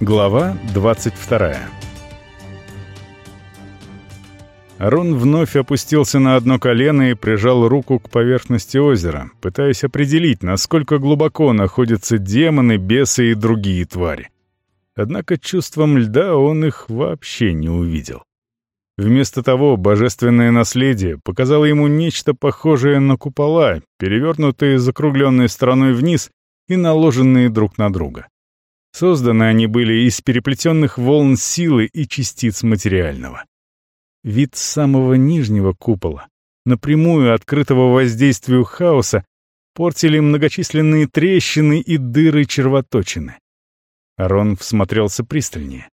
Глава 22 Арон вновь опустился на одно колено и прижал руку к поверхности озера, пытаясь определить, насколько глубоко находятся демоны, бесы и другие твари. Однако чувством льда он их вообще не увидел. Вместо того, божественное наследие показало ему нечто похожее на купола, перевернутые закругленной стороной вниз и наложенные друг на друга. Созданы они были из переплетенных волн силы и частиц материального. Вид самого нижнего купола, напрямую открытого воздействию хаоса, портили многочисленные трещины и дыры червоточины. Арон всмотрелся пристальнее.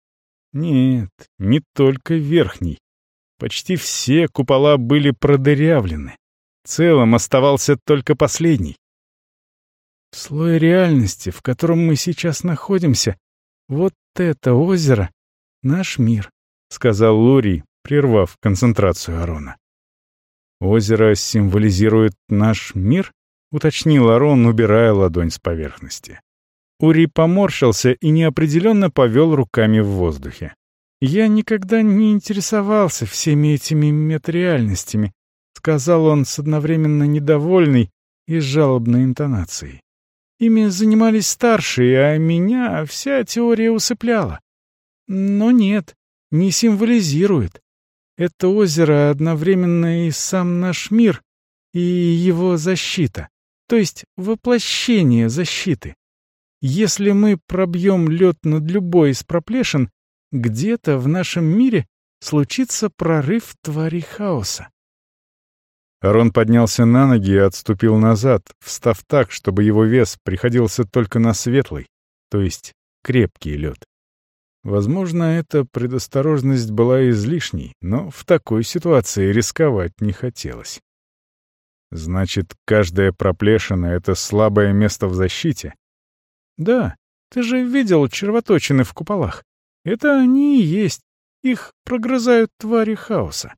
Нет, не только верхний. Почти все купола были продырявлены. Целым оставался только последний. В слое реальности, в котором мы сейчас находимся, вот это озеро — наш мир, — сказал Лурий, прервав концентрацию Арона. «Озеро символизирует наш мир?» — уточнил Арон, убирая ладонь с поверхности. Ури поморщился и неопределенно повел руками в воздухе. «Я никогда не интересовался всеми этими метареальностями», — сказал он с одновременно недовольной и жалобной интонацией. Ими занимались старшие, а меня вся теория усыпляла. Но нет, не символизирует. Это озеро одновременно и сам наш мир, и его защита, то есть воплощение защиты. Если мы пробьем лед над любой из проплешин, где-то в нашем мире случится прорыв твари хаоса. Арон поднялся на ноги и отступил назад, встав так, чтобы его вес приходился только на светлый, то есть крепкий лед. Возможно, эта предосторожность была излишней, но в такой ситуации рисковать не хотелось. Значит, каждая проплешина — это слабое место в защите? Да, ты же видел червоточины в куполах. Это они и есть. Их прогрызают твари хаоса.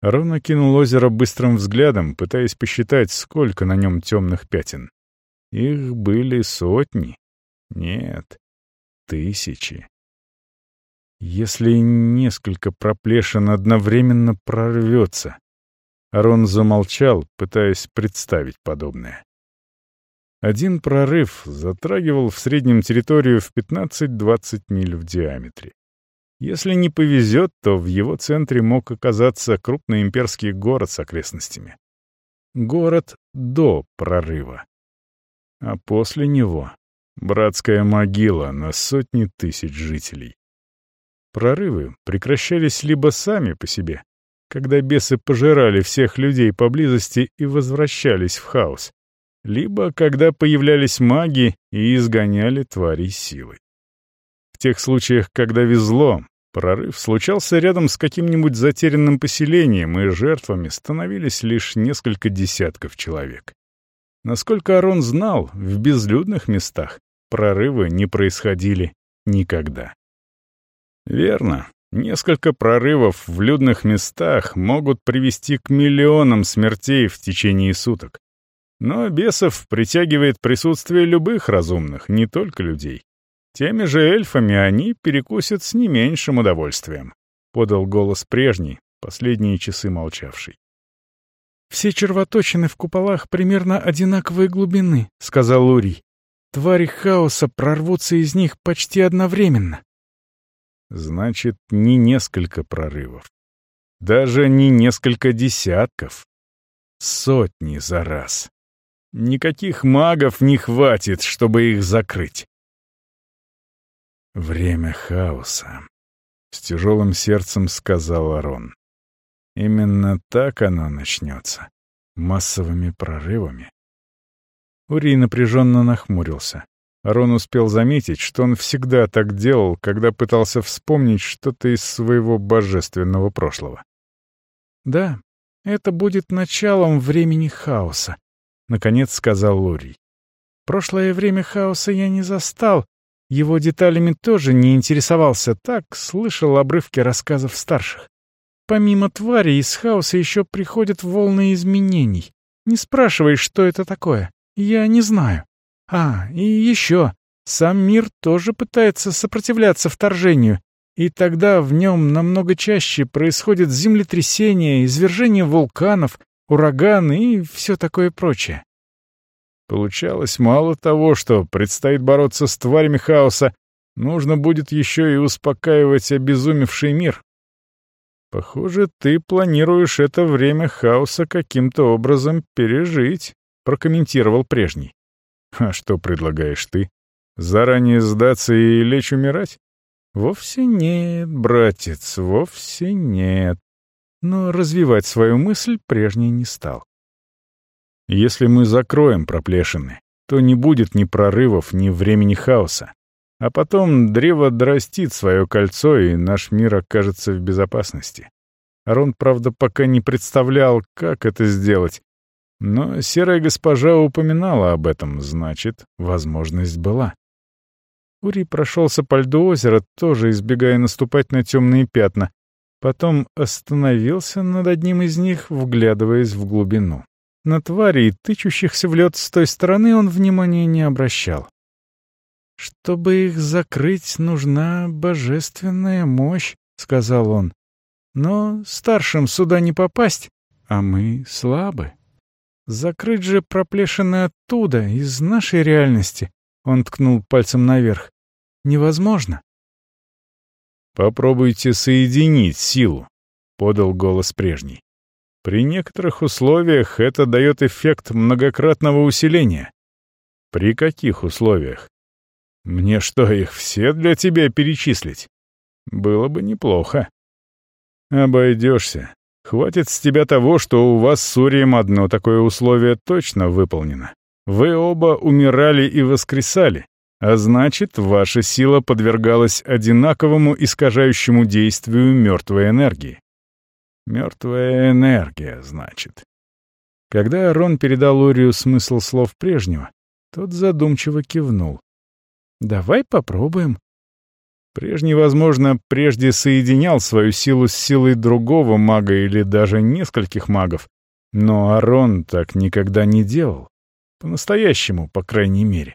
Рон окинул озеро быстрым взглядом, пытаясь посчитать, сколько на нем темных пятен. Их были сотни. Нет, тысячи. Если несколько проплешин одновременно прорвется... Арон замолчал, пытаясь представить подобное. Один прорыв затрагивал в среднем территорию в 15-20 миль в диаметре. Если не повезет, то в его центре мог оказаться крупный имперский город с окрестностями. Город до прорыва. А после него — братская могила на сотни тысяч жителей. Прорывы прекращались либо сами по себе, когда бесы пожирали всех людей поблизости и возвращались в хаос, либо когда появлялись маги и изгоняли тварей силой. В тех случаях, когда везло, прорыв случался рядом с каким-нибудь затерянным поселением, и жертвами становились лишь несколько десятков человек. Насколько Арон знал, в безлюдных местах прорывы не происходили никогда. Верно, несколько прорывов в людных местах могут привести к миллионам смертей в течение суток. Но бесов притягивает присутствие любых разумных, не только людей. Теми же эльфами они перекусят с не меньшим удовольствием», — подал голос прежний, последние часы молчавший. «Все червоточины в куполах примерно одинаковой глубины», — сказал Урий. «Твари хаоса прорвутся из них почти одновременно». «Значит, не несколько прорывов. Даже не несколько десятков. Сотни за раз. Никаких магов не хватит, чтобы их закрыть. «Время хаоса», — с тяжелым сердцем сказал Арон. «Именно так оно начнется. Массовыми прорывами». Урий напряженно нахмурился. Арон успел заметить, что он всегда так делал, когда пытался вспомнить что-то из своего божественного прошлого. «Да, это будет началом времени хаоса», — наконец сказал Лурий. «Прошлое время хаоса я не застал, его деталями тоже не интересовался, так слышал обрывки рассказов старших. Помимо твари из хаоса еще приходят волны изменений. Не спрашивай, что это такое. Я не знаю. А, и еще. Сам мир тоже пытается сопротивляться вторжению, и тогда в нем намного чаще происходит землетрясение, извержение вулканов, ураганы и все такое прочее. Получалось мало того, что предстоит бороться с тварями хаоса, нужно будет еще и успокаивать обезумевший мир. Похоже, ты планируешь это время хаоса каким-то образом пережить, прокомментировал прежний. А что предлагаешь ты? Заранее сдаться и лечь умирать? Вовсе нет, братец, вовсе нет. Но развивать свою мысль прежний не стал. Если мы закроем проплешины, то не будет ни прорывов, ни времени хаоса. А потом древо драстит свое кольцо, и наш мир окажется в безопасности. Арон, правда, пока не представлял, как это сделать. Но серая госпожа упоминала об этом, значит, возможность была. Ури прошелся по льду озера, тоже избегая наступать на темные пятна. Потом остановился над одним из них, вглядываясь в глубину. На тварей, тычущихся в лед с той стороны, он внимания не обращал. «Чтобы их закрыть, нужна божественная мощь», — сказал он. «Но старшим сюда не попасть, а мы слабы. Закрыть же проплешины оттуда, из нашей реальности», — он ткнул пальцем наверх, — «невозможно». «Попробуйте соединить силу», — подал голос прежний. При некоторых условиях это дает эффект многократного усиления. При каких условиях? Мне что, их все для тебя перечислить? Было бы неплохо. Обойдешься. Хватит с тебя того, что у вас с Урием одно такое условие точно выполнено. Вы оба умирали и воскресали, а значит, ваша сила подвергалась одинаковому искажающему действию мертвой энергии. Мертвая энергия, значит. Когда Рон передал Урию смысл слов прежнего, тот задумчиво кивнул. «Давай попробуем». Прежний, возможно, прежде соединял свою силу с силой другого мага или даже нескольких магов, но Арон так никогда не делал. По-настоящему, по крайней мере.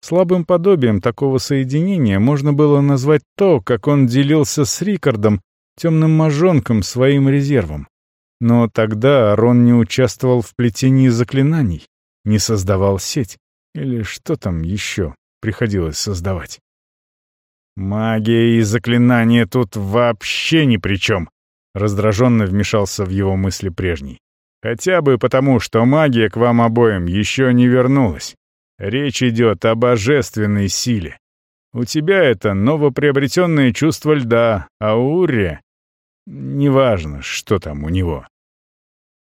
Слабым подобием такого соединения можно было назвать то, как он делился с Рикардом темным мажонком своим резервом. Но тогда Арон не участвовал в плетении заклинаний, не создавал сеть, или что там еще приходилось создавать. «Магия и заклинания тут вообще ни при чем», — раздраженно вмешался в его мысли прежний. «Хотя бы потому, что магия к вам обоим еще не вернулась. Речь идет о божественной силе. У тебя это новоприобретенное чувство льда, а у Урия Неважно, что там у него.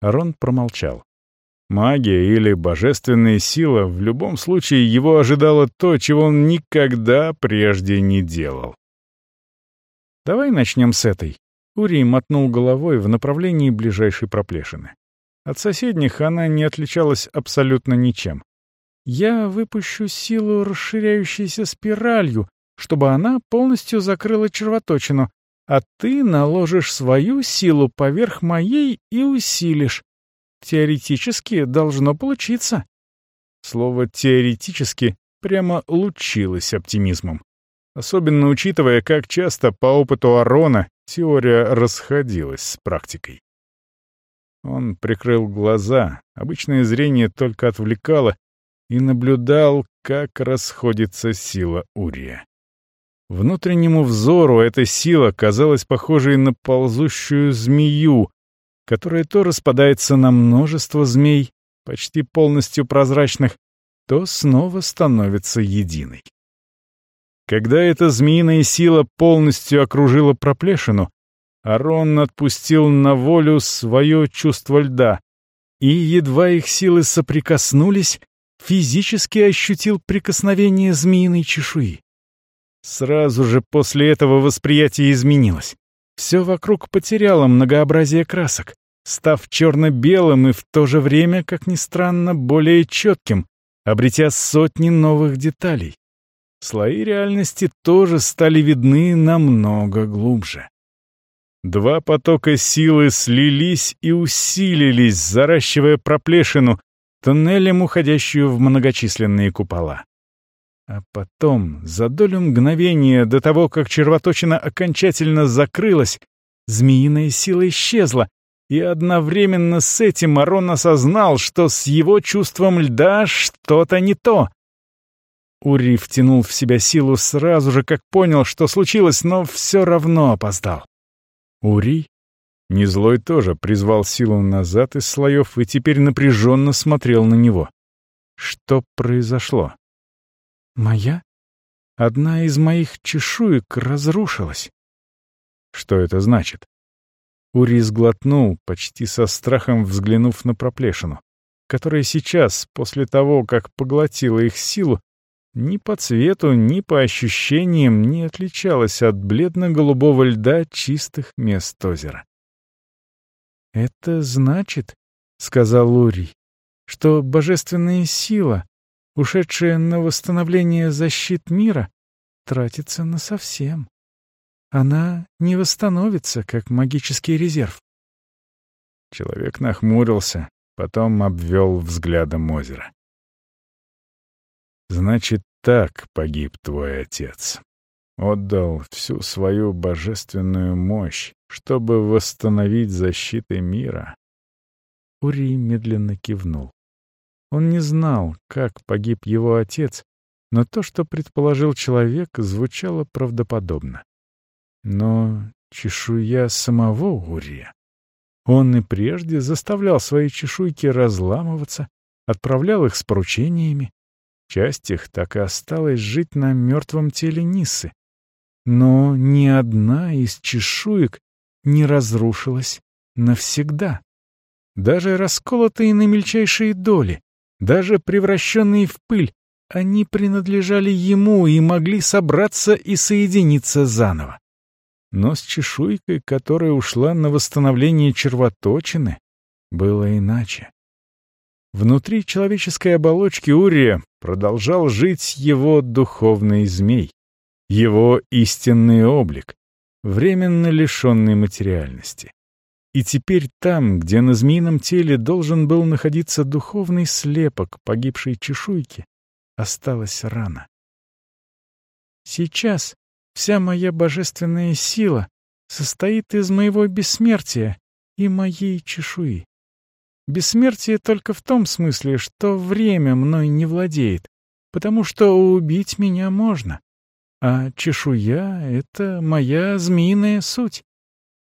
Рон промолчал. Магия или божественная сила, в любом случае его ожидало то, чего он никогда прежде не делал. «Давай начнем с этой». Урий мотнул головой в направлении ближайшей проплешины. От соседних она не отличалась абсолютно ничем. «Я выпущу силу, расширяющейся спиралью, чтобы она полностью закрыла червоточину, а ты наложишь свою силу поверх моей и усилишь. Теоретически должно получиться». Слово «теоретически» прямо лучилось оптимизмом. Особенно учитывая, как часто по опыту Арона теория расходилась с практикой. Он прикрыл глаза, обычное зрение только отвлекало, и наблюдал, как расходится сила Урия. Внутреннему взору эта сила казалась похожей на ползущую змею, которая то распадается на множество змей, почти полностью прозрачных, то снова становится единой. Когда эта змеиная сила полностью окружила проплешину, Арон отпустил на волю свое чувство льда, и, едва их силы соприкоснулись, физически ощутил прикосновение змеиной чешуи. Сразу же после этого восприятие изменилось. Все вокруг потеряло многообразие красок, став черно-белым и в то же время, как ни странно, более четким, обретя сотни новых деталей. Слои реальности тоже стали видны намного глубже. Два потока силы слились и усилились, заращивая проплешину, тоннелем, уходящую в многочисленные купола. А потом, за долю мгновения до того, как червоточина окончательно закрылась, змеиная сила исчезла, и одновременно с этим Арон осознал, что с его чувством льда что-то не то. Ури втянул в себя силу сразу же, как понял, что случилось, но все равно опоздал. Ури, Незлой тоже призвал силу назад из слоев и теперь напряженно смотрел на него. Что произошло? Моя? Одна из моих чешуек разрушилась. Что это значит? Ури сглотнул, почти со страхом взглянув на проплешину, которая сейчас, после того, как поглотила их силу, ни по цвету, ни по ощущениям не отличалась от бледно-голубого льда чистых мест озера. «Это значит, — сказал Урий, — что божественная сила, ушедшая на восстановление защит мира, тратится насовсем. Она не восстановится, как магический резерв. Человек нахмурился, потом обвел взглядом озеро. «Значит, так погиб твой отец. Отдал всю свою божественную мощь, чтобы восстановить защиты мира». Ури медленно кивнул. Он не знал, как погиб его отец, но то, что предположил человек, звучало правдоподобно. Но чешуя самого Урия. Он и прежде заставлял свои чешуйки разламываться, отправлял их с поручениями. Часть их так и осталась жить на мертвом теле Нисы. Но ни одна из чешуек не разрушилась навсегда. Даже расколотые на мельчайшие доли, даже превращенные в пыль, они принадлежали ему и могли собраться и соединиться заново но с чешуйкой, которая ушла на восстановление червоточины, было иначе. Внутри человеческой оболочки Урия продолжал жить его духовный змей, его истинный облик, временно лишенный материальности. И теперь там, где на змеином теле должен был находиться духовный слепок погибшей чешуйки, осталась рана. Сейчас Вся моя божественная сила состоит из моего бессмертия и моей чешуи. Бессмертие только в том смысле, что время мной не владеет, потому что убить меня можно. А чешуя — это моя змеиная суть.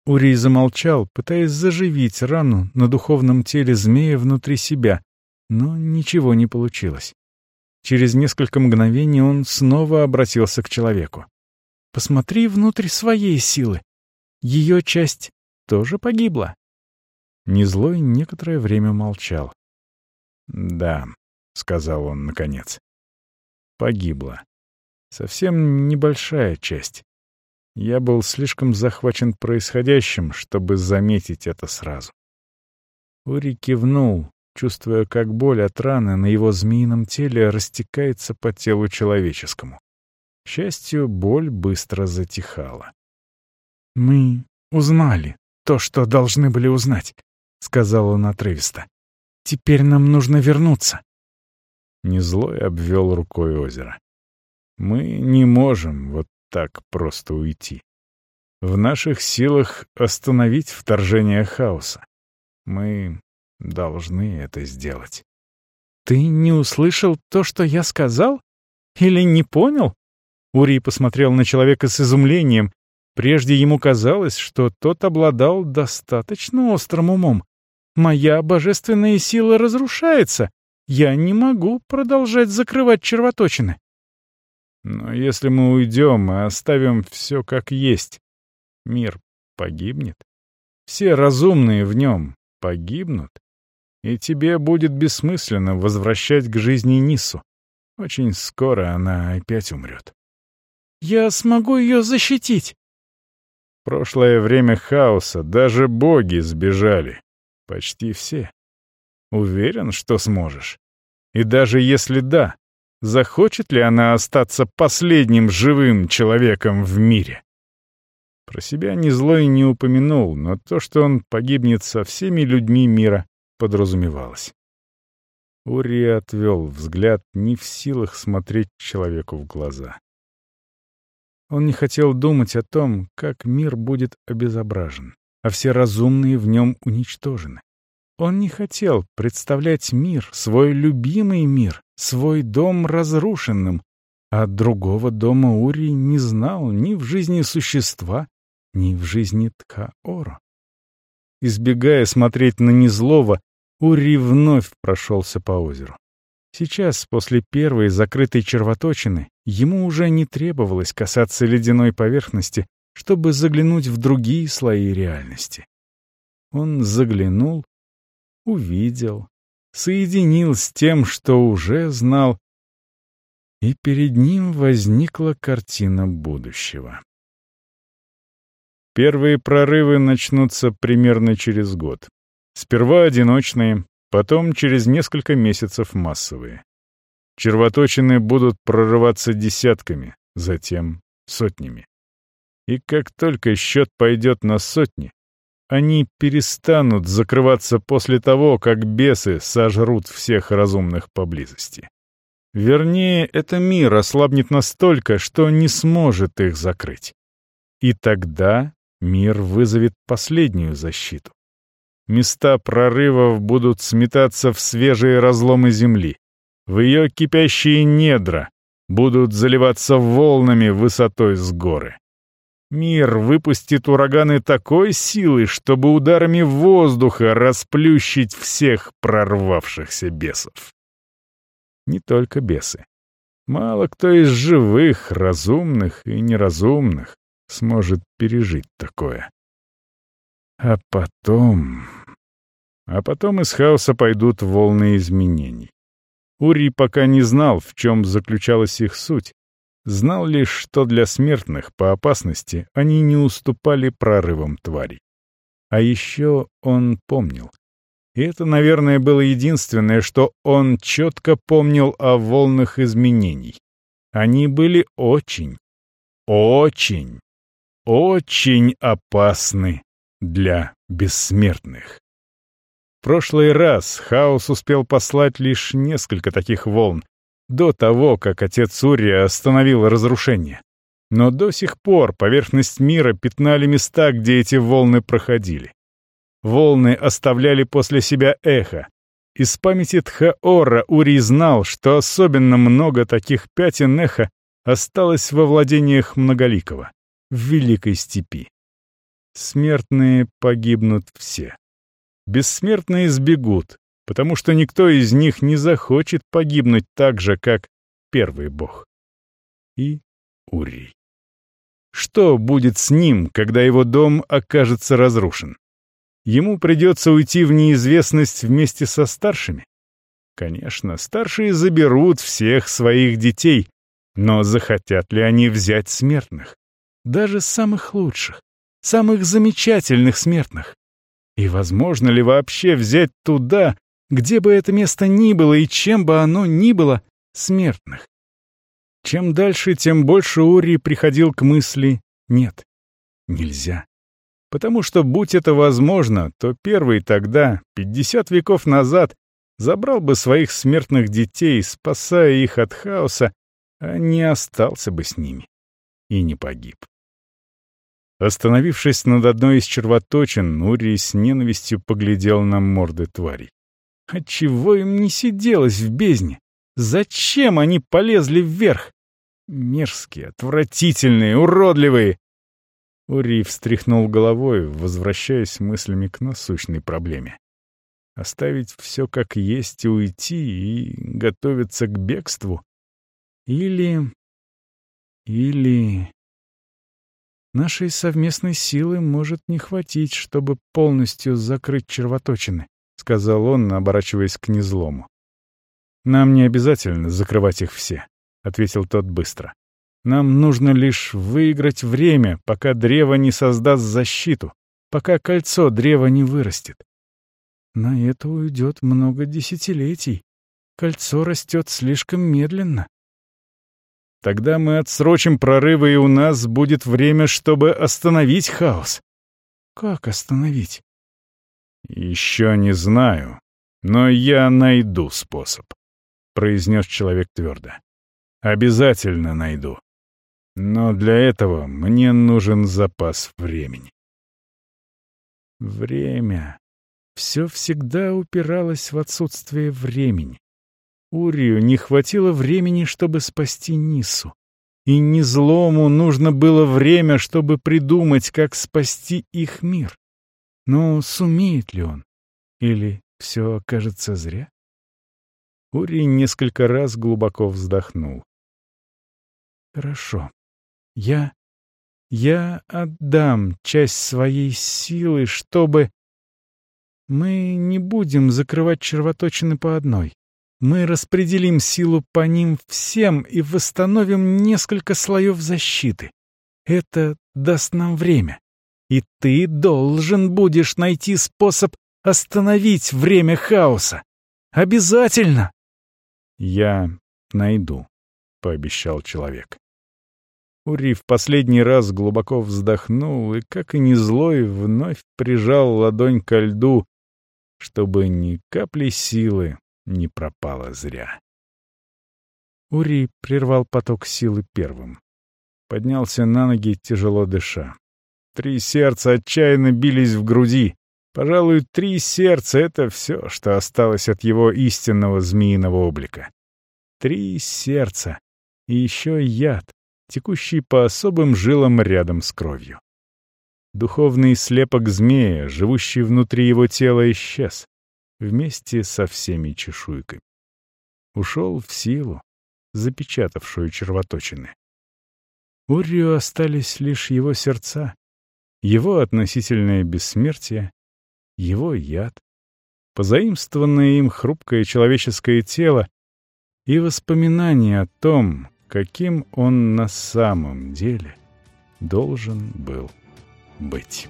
Урий замолчал, пытаясь заживить рану на духовном теле змея внутри себя, но ничего не получилось. Через несколько мгновений он снова обратился к человеку. Посмотри внутрь своей силы. Ее часть тоже погибла. Незлой некоторое время молчал. «Да», — сказал он наконец. «Погибла. Совсем небольшая часть. Я был слишком захвачен происходящим, чтобы заметить это сразу». Ури кивнул, чувствуя, как боль от раны на его змеином теле растекается по телу человеческому. К счастью, боль быстро затихала. «Мы узнали то, что должны были узнать», — сказал он отрывисто. «Теперь нам нужно вернуться». Незлой обвел рукой озеро. «Мы не можем вот так просто уйти. В наших силах остановить вторжение хаоса. Мы должны это сделать». «Ты не услышал то, что я сказал? Или не понял?» Урий посмотрел на человека с изумлением. Прежде ему казалось, что тот обладал достаточно острым умом. «Моя божественная сила разрушается. Я не могу продолжать закрывать червоточины». «Но если мы уйдем и оставим все как есть, мир погибнет. Все разумные в нем погибнут, и тебе будет бессмысленно возвращать к жизни Нису. Очень скоро она опять умрет. Я смогу ее защитить!» прошлое время хаоса даже боги сбежали. Почти все. Уверен, что сможешь. И даже если да, захочет ли она остаться последним живым человеком в мире? Про себя ни злой не упомянул, но то, что он погибнет со всеми людьми мира, подразумевалось. Ури отвел взгляд, не в силах смотреть человеку в глаза. Он не хотел думать о том, как мир будет обезображен, а все разумные в нем уничтожены. Он не хотел представлять мир, свой любимый мир, свой дом разрушенным, а другого дома Ури не знал ни в жизни существа, ни в жизни Ткаоро. Избегая смотреть на незлого, Ури вновь прошелся по озеру. Сейчас, после первой закрытой червоточины, ему уже не требовалось касаться ледяной поверхности, чтобы заглянуть в другие слои реальности. Он заглянул, увидел, соединил с тем, что уже знал, и перед ним возникла картина будущего. Первые прорывы начнутся примерно через год. Сперва одиночные, потом через несколько месяцев массовые. Червоточины будут прорываться десятками, затем сотнями. И как только счет пойдет на сотни, они перестанут закрываться после того, как бесы сожрут всех разумных поблизости. Вернее, это мир ослабнет настолько, что не сможет их закрыть. И тогда мир вызовет последнюю защиту. Места прорывов будут сметаться в свежие разломы земли. В ее кипящие недра будут заливаться волнами высотой с горы. Мир выпустит ураганы такой силы, чтобы ударами воздуха расплющить всех прорвавшихся бесов. Не только бесы. Мало кто из живых, разумных и неразумных сможет пережить такое. А потом... А потом из хаоса пойдут волны изменений. Ури пока не знал, в чем заключалась их суть. Знал лишь, что для смертных по опасности они не уступали прорывам тварей. А еще он помнил. И это, наверное, было единственное, что он четко помнил о волнах изменений. Они были очень, очень, очень опасны для бессмертных. В прошлый раз Хаос успел послать лишь несколько таких волн, до того, как отец Урия остановил разрушение. Но до сих пор поверхность мира пятнали места, где эти волны проходили. Волны оставляли после себя эхо. Из памяти Тхаора Урий знал, что особенно много таких пятен эха осталось во владениях Многоликого, в Великой Степи. Смертные погибнут все. Бессмертные сбегут, потому что никто из них не захочет погибнуть так же, как первый бог. И Урий. Что будет с ним, когда его дом окажется разрушен? Ему придется уйти в неизвестность вместе со старшими? Конечно, старшие заберут всех своих детей, но захотят ли они взять смертных? Даже самых лучших, самых замечательных смертных? И возможно ли вообще взять туда, где бы это место ни было и чем бы оно ни было, смертных? Чем дальше, тем больше Ури приходил к мысли «нет, нельзя». Потому что, будь это возможно, то первый тогда, 50 веков назад, забрал бы своих смертных детей, спасая их от хаоса, а не остался бы с ними и не погиб. Остановившись над одной из червоточин, Нурий с ненавистью поглядел на морды тварей. Отчего им не сиделось в бездне? Зачем они полезли вверх? Мерзкие, отвратительные, уродливые. Урий встряхнул головой, возвращаясь мыслями к насущной проблеме. Оставить все как есть и уйти, и готовиться к бегству? Или... Или... Нашей совместной силы может не хватить, чтобы полностью закрыть червоточины, — сказал он, оборачиваясь к незлому. «Нам не обязательно закрывать их все», — ответил тот быстро. «Нам нужно лишь выиграть время, пока древо не создаст защиту, пока кольцо древа не вырастет. На это уйдет много десятилетий. Кольцо растет слишком медленно. Тогда мы отсрочим прорывы, и у нас будет время, чтобы остановить хаос. Как остановить? Еще не знаю. Но я найду способ, — произнес человек твердо. Обязательно найду. Но для этого мне нужен запас времени. Время. Все всегда упиралось в отсутствие времени. Урию не хватило времени, чтобы спасти Нису. И не злому нужно было время, чтобы придумать, как спасти их мир. Но сумеет ли он? Или все окажется зря? Урий несколько раз глубоко вздохнул. Хорошо. Я... Я отдам часть своей силы, чтобы... Мы не будем закрывать червоточины по одной. Мы распределим силу по ним всем и восстановим несколько слоев защиты. Это даст нам время. И ты должен будешь найти способ остановить время хаоса. Обязательно!» «Я найду», — пообещал человек. Ури в последний раз глубоко вздохнул и, как и не злой, вновь прижал ладонь ко льду, чтобы ни капли силы не пропало зря. Ури прервал поток силы первым. Поднялся на ноги, тяжело дыша. Три сердца отчаянно бились в груди. Пожалуй, три сердца — это все, что осталось от его истинного змеиного облика. Три сердца. И еще яд, текущий по особым жилам рядом с кровью. Духовный слепок змея, живущий внутри его тела, исчез вместе со всеми чешуйками. Ушел в силу, запечатавшую червоточины. Урию остались лишь его сердца, его относительное бессмертие, его яд, позаимствованное им хрупкое человеческое тело и воспоминания о том, каким он на самом деле должен был быть.